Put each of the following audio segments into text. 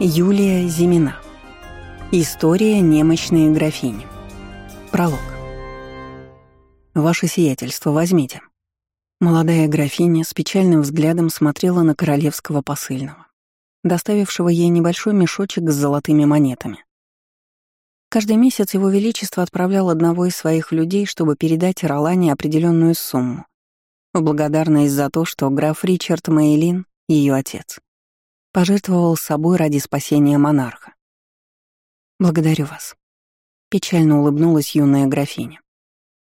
Юлия Зимина. История немощной графини. Пролог. «Ваше сиятельство, возьмите». Молодая графиня с печальным взглядом смотрела на королевского посыльного, доставившего ей небольшой мешочек с золотыми монетами. Каждый месяц его величество отправлял одного из своих людей, чтобы передать Ролане определенную сумму, в благодарность за то, что граф Ричард Мейлин, ее отец, пожертвовал собой ради спасения монарха. «Благодарю вас», — печально улыбнулась юная графиня.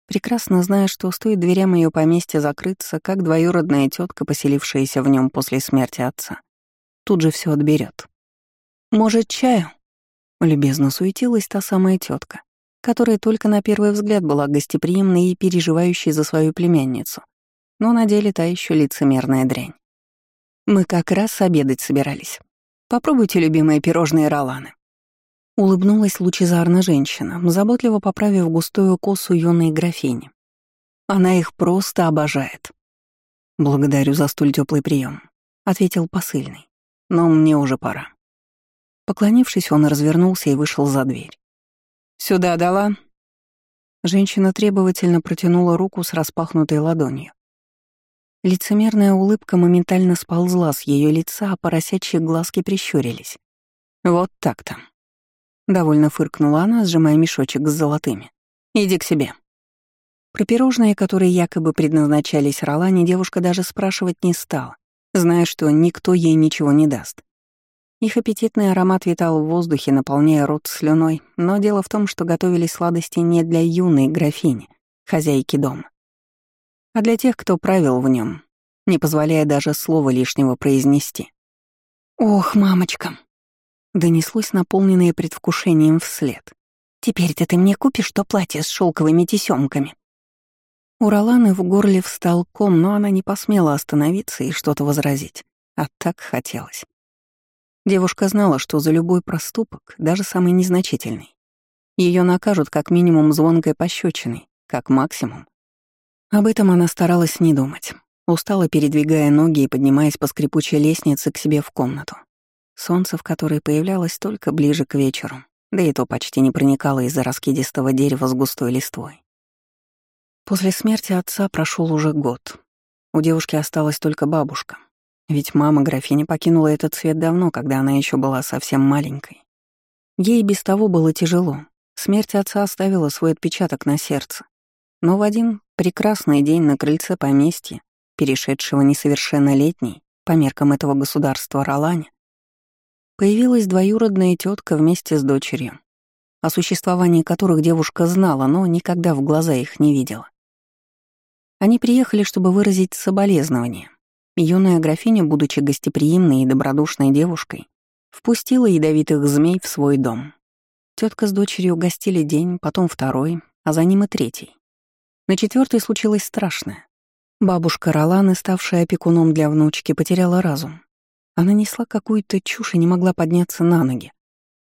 Прекрасно зная, что стоит дверям ее поместья закрыться, как двоюродная тетка, поселившаяся в нем после смерти отца, тут же все отберет. «Может, чаю?» — любезно суетилась та самая тетка, которая только на первый взгляд была гостеприимной и переживающей за свою племянницу, но на деле та еще лицемерная дрянь. Мы как раз обедать собирались. Попробуйте любимые пирожные Роланы. Улыбнулась лучезарно женщина, заботливо поправив густую косу юной графини. Она их просто обожает. Благодарю за столь теплый прием, ответил посыльный. Но мне уже пора. Поклонившись, он развернулся и вышел за дверь. «Сюда дала?» Женщина требовательно протянула руку с распахнутой ладонью. Лицемерная улыбка моментально сползла с ее лица, а поросячьи глазки прищурились. «Вот так-то». Довольно фыркнула она, сжимая мешочек с золотыми. «Иди к себе». Про пирожные, которые якобы предназначались Ролане, девушка даже спрашивать не стала, зная, что никто ей ничего не даст. Их аппетитный аромат витал в воздухе, наполняя рот слюной, но дело в том, что готовили сладости не для юной графини, хозяйки дома а для тех, кто правил в нем, не позволяя даже слова лишнего произнести. «Ох, мамочка!» Донеслось наполненное предвкушением вслед. «Теперь-то ты мне купишь то платье с шелковыми тесемками. У Роланы в горле встал ком, но она не посмела остановиться и что-то возразить. А так хотелось. Девушка знала, что за любой проступок, даже самый незначительный, ее накажут как минимум звонкой пощечиной, как максимум об этом она старалась не думать, устала передвигая ноги и поднимаясь по скрипучей лестнице к себе в комнату. Солнце, в которой появлялось только ближе к вечеру, да и то почти не проникало из-за раскидистого дерева с густой листвой. После смерти отца прошел уже год. У девушки осталась только бабушка, ведь мама графини покинула этот свет давно, когда она еще была совсем маленькой. Ей без того было тяжело. Смерть отца оставила свой отпечаток на сердце. Но в один прекрасный день на крыльце поместья, перешедшего несовершеннолетний, по меркам этого государства Ролане, появилась двоюродная тетка вместе с дочерью, о существовании которых девушка знала, но никогда в глаза их не видела. Они приехали, чтобы выразить соболезнование. Юная графиня, будучи гостеприимной и добродушной девушкой, впустила ядовитых змей в свой дом. Тетка с дочерью гостили день, потом второй, а за ним и третий. На четвертой случилось страшное. Бабушка Роланы, ставшая опекуном для внучки, потеряла разум. Она несла какую-то чушь и не могла подняться на ноги.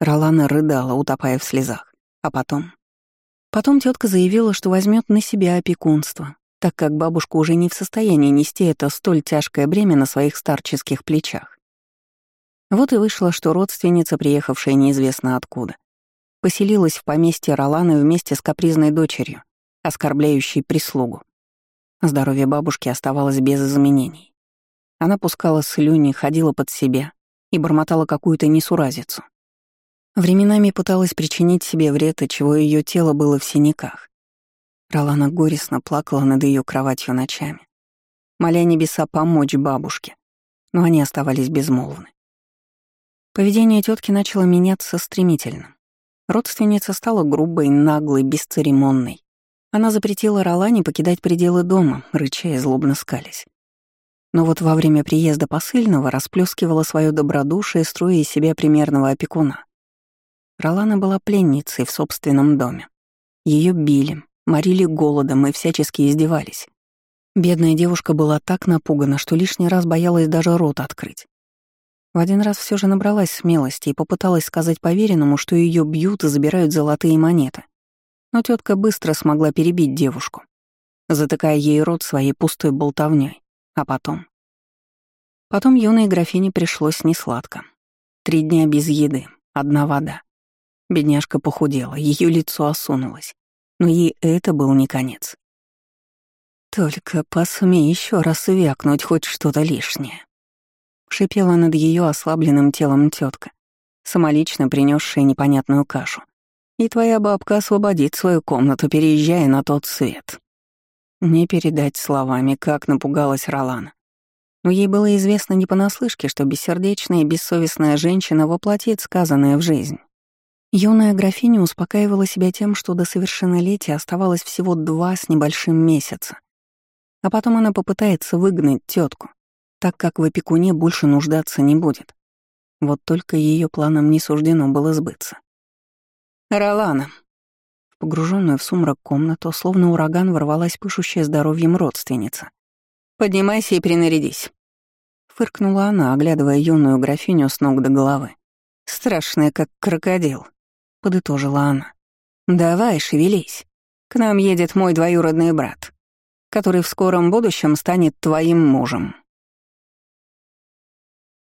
Ролана рыдала, утопая в слезах. А потом... Потом тетка заявила, что возьмет на себя опекунство, так как бабушка уже не в состоянии нести это столь тяжкое бремя на своих старческих плечах. Вот и вышло, что родственница, приехавшая неизвестно откуда, поселилась в поместье Роланы вместе с капризной дочерью, оскорбляющий прислугу. Здоровье бабушки оставалось без изменений. Она пускала слюни, ходила под себя и бормотала какую-то несуразицу. Временами пыталась причинить себе вред, от чего ее тело было в синяках. Ролана горестно плакала над ее кроватью ночами, моля небеса помочь бабушке, но они оставались безмолвны. Поведение тетки начало меняться стремительно. Родственница стала грубой, наглой, бесцеремонной. Она запретила Ролане покидать пределы дома, рыча и злобно скались. Но вот во время приезда посыльного расплескивала свое добродушие, строя из себя примерного опекуна. Ролана была пленницей в собственном доме. Ее били, морили голодом и всячески издевались. Бедная девушка была так напугана, что лишний раз боялась даже рот открыть. В один раз все же набралась смелости и попыталась сказать поверенному, что ее бьют и забирают золотые монеты. Но тетка быстро смогла перебить девушку, затыкая ей рот своей пустой болтовней. А потом... Потом юной графине пришлось несладко. три дня без еды, одна вода. Бедняжка похудела, ее лицо осунулось. Но ей это был не конец. «Только посмей еще раз вякнуть хоть что-то лишнее», — шипела над ее ослабленным телом тетка, самолично принесшая непонятную кашу. «И твоя бабка освободит свою комнату, переезжая на тот свет». Не передать словами, как напугалась Ролана. Но ей было известно не понаслышке, что бессердечная и бессовестная женщина воплотит сказанное в жизнь. Юная графиня успокаивала себя тем, что до совершеннолетия оставалось всего два с небольшим месяца. А потом она попытается выгнать тетку, так как в опекуне больше нуждаться не будет. Вот только ее планам не суждено было сбыться. «Ролана!» В погруженную в сумрак комнату, словно ураган, ворвалась пышущая здоровьем родственница. «Поднимайся и принарядись!» Фыркнула она, оглядывая юную графиню с ног до головы. «Страшная, как крокодил», — подытожила она. «Давай, шевелись. К нам едет мой двоюродный брат, который в скором будущем станет твоим мужем».